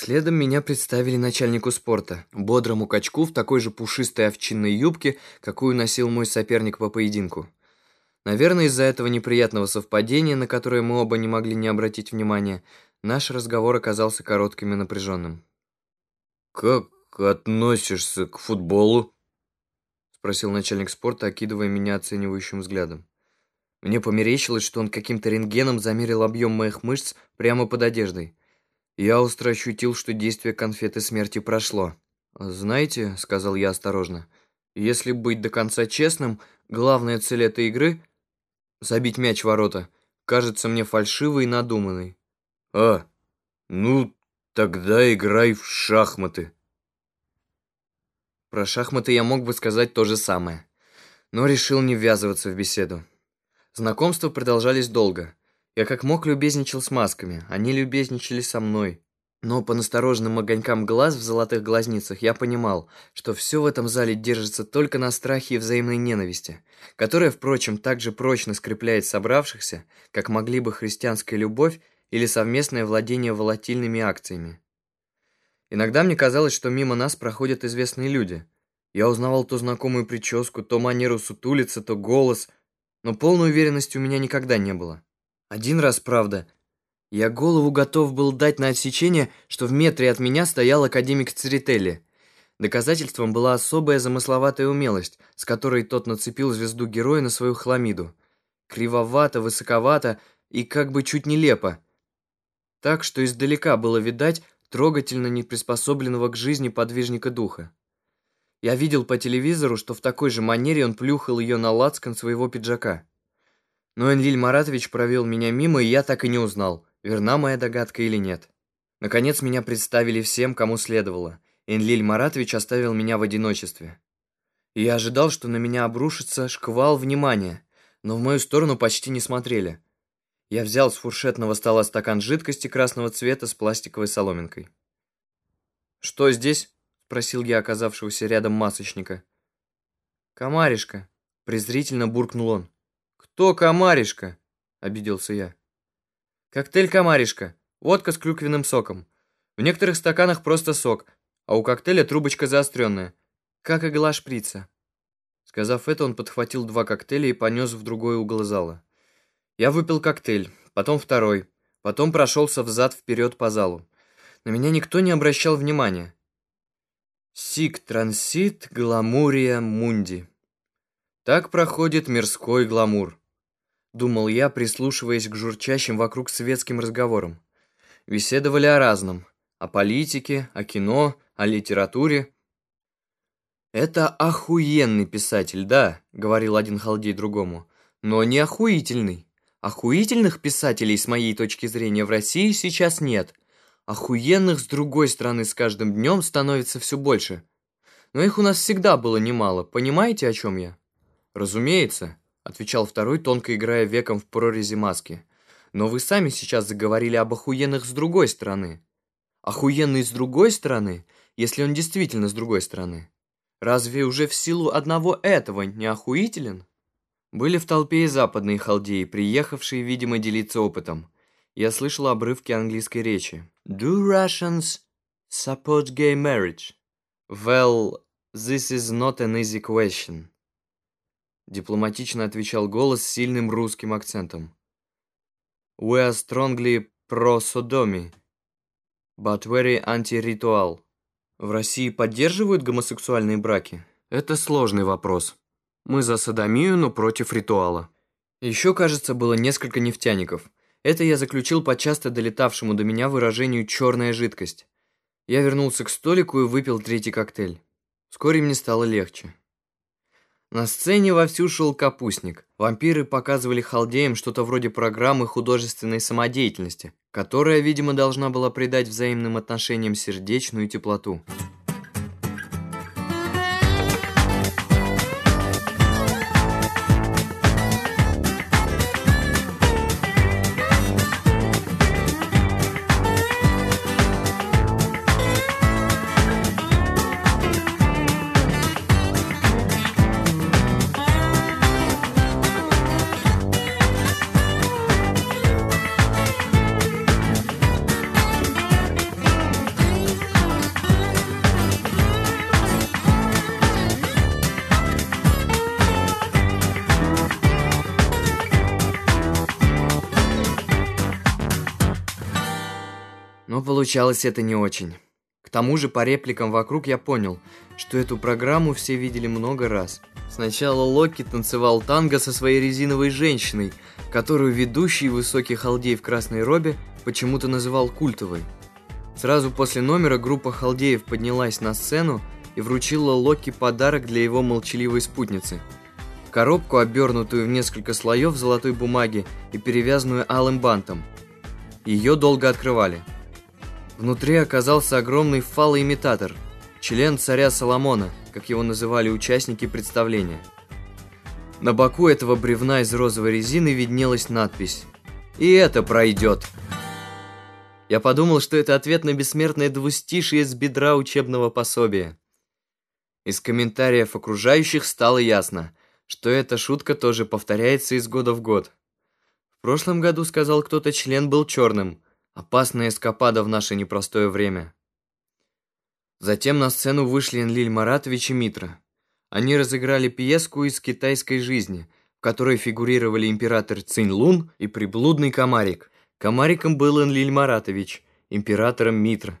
Следом меня представили начальнику спорта, бодрому качку в такой же пушистой овчинной юбке, какую носил мой соперник по поединку. Наверное, из-за этого неприятного совпадения, на которое мы оба не могли не обратить внимания, наш разговор оказался коротким и напряженным. «Как относишься к футболу?» спросил начальник спорта, окидывая меня оценивающим взглядом. Мне померещилось, что он каким-то рентгеном замерил объем моих мышц прямо под одеждой. Я остро ощутил, что действие конфеты смерти прошло. «Знаете», — сказал я осторожно, — «если быть до конца честным, главная цель этой игры — забить мяч в ворота — кажется мне фальшивой и надуманной». «А, ну, тогда играй в шахматы». Про шахматы я мог бы сказать то же самое, но решил не ввязываться в беседу. Знакомства продолжались долго. Я как мог любезничал с масками, они любезничали со мной. Но по настороженным огонькам глаз в золотых глазницах я понимал, что все в этом зале держится только на страхе и взаимной ненависти, которая, впрочем, так же прочно скрепляет собравшихся, как могли бы христианская любовь или совместное владение волатильными акциями. Иногда мне казалось, что мимо нас проходят известные люди. Я узнавал то знакомую прическу, то манеру сутулиться, то голос, но полной уверенности у меня никогда не было. Один раз, правда, я голову готов был дать на отсечение, что в метре от меня стоял академик Церетели. Доказательством была особая замысловатая умелость, с которой тот нацепил звезду героя на свою хламиду. Кривовато, высоковато и как бы чуть нелепо. Так что издалека было видать трогательно неприспособленного к жизни подвижника духа. Я видел по телевизору, что в такой же манере он плюхал ее на лацкан своего пиджака. Но Энлиль Маратович провел меня мимо, и я так и не узнал, верна моя догадка или нет. Наконец меня представили всем, кому следовало. Энлиль Маратович оставил меня в одиночестве. я ожидал, что на меня обрушится шквал внимания, но в мою сторону почти не смотрели. Я взял с фуршетного стола стакан жидкости красного цвета с пластиковой соломинкой. «Что здесь?» — спросил я оказавшегося рядом масочника. «Комаришка», — презрительно буркнул он. «Кто комаришка?» – обиделся я. «Коктейль комаришка. Водка с клюквенным соком. В некоторых стаканах просто сок, а у коктейля трубочка заостренная, как игла шприца». Сказав это, он подхватил два коктейля и понес в другой угол зала. Я выпил коктейль, потом второй, потом прошелся взад-вперед по залу. На меня никто не обращал внимания. «Сик трансит гламурия мунди». Так проходит мирской гламур думал я, прислушиваясь к журчащим вокруг светским разговорам. Беседовали о разном. О политике, о кино, о литературе. «Это охуенный писатель, да», — говорил один халдей другому, «но не охуительный. Охуительных писателей, с моей точки зрения, в России сейчас нет. Охуенных, с другой стороны, с каждым днем становится все больше. Но их у нас всегда было немало, понимаете, о чем я?» «Разумеется», отвечал второй, тонко играя веком в прорези маски. «Но вы сами сейчас заговорили об охуенных с другой стороны». «Охуенный с другой стороны, если он действительно с другой стороны? Разве уже в силу одного этого не охуителен?» Были в толпе и западные халдеи, приехавшие, видимо, делиться опытом. Я слышал обрывки английской речи. «Do Russians support gay marriage?» «Well, this is not an easy question». Дипломатично отвечал голос с сильным русским акцентом. We are strongly pro-sodomy, but very anti-ritual. В России поддерживают гомосексуальные браки? Это сложный вопрос. Мы за содомию, но против ритуала. Еще, кажется, было несколько нефтяников. Это я заключил по часто долетавшему до меня выражению «черная жидкость». Я вернулся к столику и выпил третий коктейль. Вскоре мне стало легче. На сцене вовсю шел капустник. Вампиры показывали халдеям что-то вроде программы художественной самодеятельности, которая, видимо, должна была придать взаимным отношениям сердечную теплоту. Получалось это не очень. К тому же по репликам вокруг я понял, что эту программу все видели много раз. Сначала Локи танцевал танго со своей резиновой женщиной, которую ведущий высокий халдей в красной робе почему-то называл культовой. Сразу после номера группа халдеев поднялась на сцену и вручила Локи подарок для его молчаливой спутницы. Коробку, обернутую в несколько слоев золотой бумаги и перевязанную алым бантом. Ее долго открывали. Внутри оказался огромный фалоимитатор, член царя Соломона, как его называли участники представления. На боку этого бревна из розовой резины виднелась надпись «И это пройдет». Я подумал, что это ответ на бессмертное двустишие с бедра учебного пособия. Из комментариев окружающих стало ясно, что эта шутка тоже повторяется из года в год. В прошлом году, сказал кто-то, член был черным. Опасная эскапада в наше непростое время. Затем на сцену вышли Энлиль Маратович и Митра. Они разыграли пьеску из китайской жизни, в которой фигурировали император Цинь-Лун и приблудный комарик – Комариком был Энлиль Маратович, императором Митра.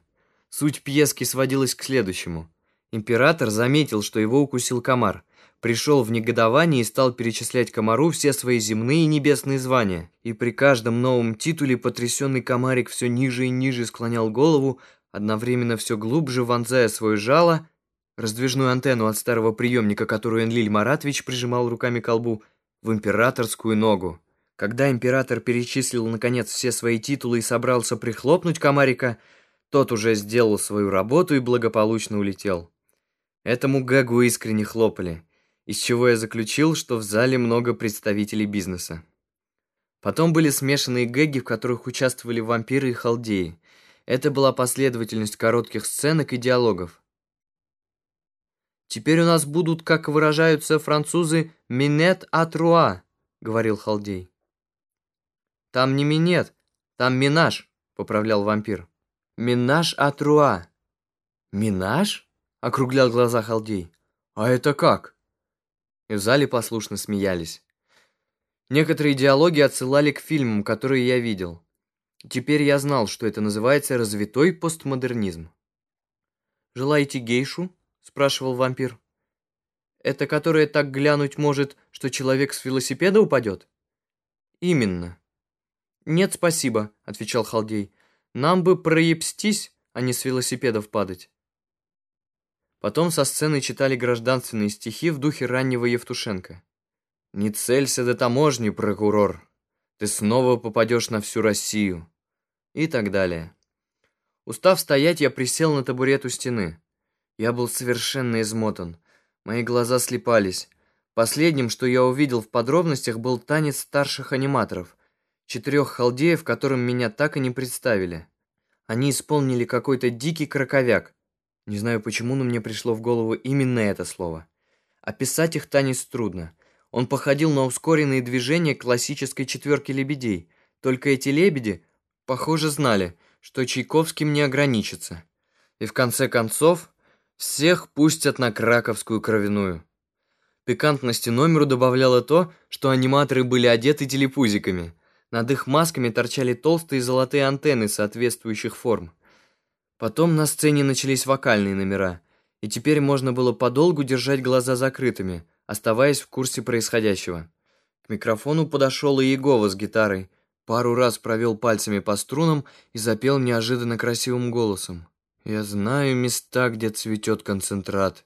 Суть пьески сводилась к следующему. Император заметил, что его укусил комар, пришел в негодование и стал перечислять комару все свои земные и небесные звания. И при каждом новом титуле потрясенный комарик все ниже и ниже склонял голову, одновременно все глубже вонзая свое жало, раздвижную антенну от старого приемника, которую Энлиль Маратович прижимал руками к колбу, в императорскую ногу. Когда император перечислил, наконец, все свои титулы и собрался прихлопнуть комарика, тот уже сделал свою работу и благополучно улетел. Этому гагу искренне хлопали, из чего я заключил, что в зале много представителей бизнеса. Потом были смешанные гэги, в которых участвовали вампиры и халдеи. Это была последовательность коротких сценок и диалогов. «Теперь у нас будут, как выражаются французы, «минет атруа», — говорил халдей. «Там не минет, там минаж», — поправлял вампир. «Минаж атруа». «Минаж?» — округлял глаза Халдей. «А это как?» В зале послушно смеялись. Некоторые диалоги отсылали к фильмам, которые я видел. Теперь я знал, что это называется развитой постмодернизм. «Желаете гейшу?» — спрашивал вампир. «Это которая так глянуть может, что человек с велосипеда упадет?» «Именно. «Нет, спасибо», — отвечал Халдей. «Нам бы проебстись, а не с велосипедов падать». Потом со сцены читали гражданственные стихи в духе раннего Евтушенко. «Не целься до таможни, прокурор, ты снова попадешь на всю Россию» и так далее. Устав стоять, я присел на табурет у стены. Я был совершенно измотан. Мои глаза слепались. Последним, что я увидел в подробностях, был танец старших аниматоров четырех халдеев, которым меня так и не представили. Они исполнили какой-то дикий краковяк. Не знаю почему, но мне пришло в голову именно это слово. Описать их танец трудно. Он походил на ускоренные движения классической четверки лебедей. Только эти лебеди, похоже, знали, что Чайковским не ограничится. И в конце концов, всех пустят на краковскую кровяную. Пикантности номеру добавляло то, что аниматоры были одеты телепузиками. Над их масками торчали толстые золотые антенны соответствующих форм. Потом на сцене начались вокальные номера, и теперь можно было подолгу держать глаза закрытыми, оставаясь в курсе происходящего. К микрофону подошел и Иегова с гитарой, пару раз провел пальцами по струнам и запел неожиданно красивым голосом. «Я знаю места, где цветет концентрат,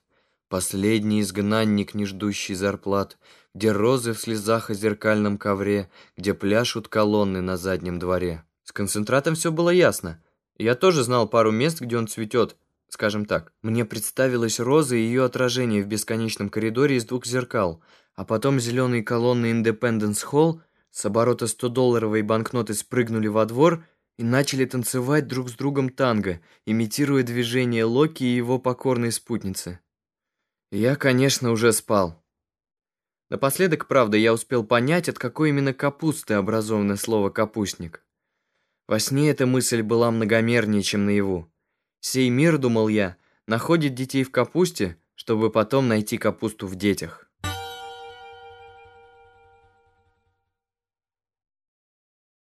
последний изгнанник, не ждущий зарплат, где розы в слезах о зеркальном ковре, где пляшут колонны на заднем дворе. С концентратом все было ясно. Я тоже знал пару мест, где он цветет, скажем так. Мне представилась роза и ее отражение в бесконечном коридоре из двух зеркал, а потом зеленые колонны Independence Hall с оборота 100-долларовой банкноты спрыгнули во двор и начали танцевать друг с другом танго, имитируя движение Локи и его покорной спутницы. Я, конечно, уже спал. Напоследок, правда, я успел понять, от какой именно капусты образовано слово «капустник». Во сне эта мысль была многомернее, чем наяву. Сей мир, думал я, находит детей в капусте, чтобы потом найти капусту в детях.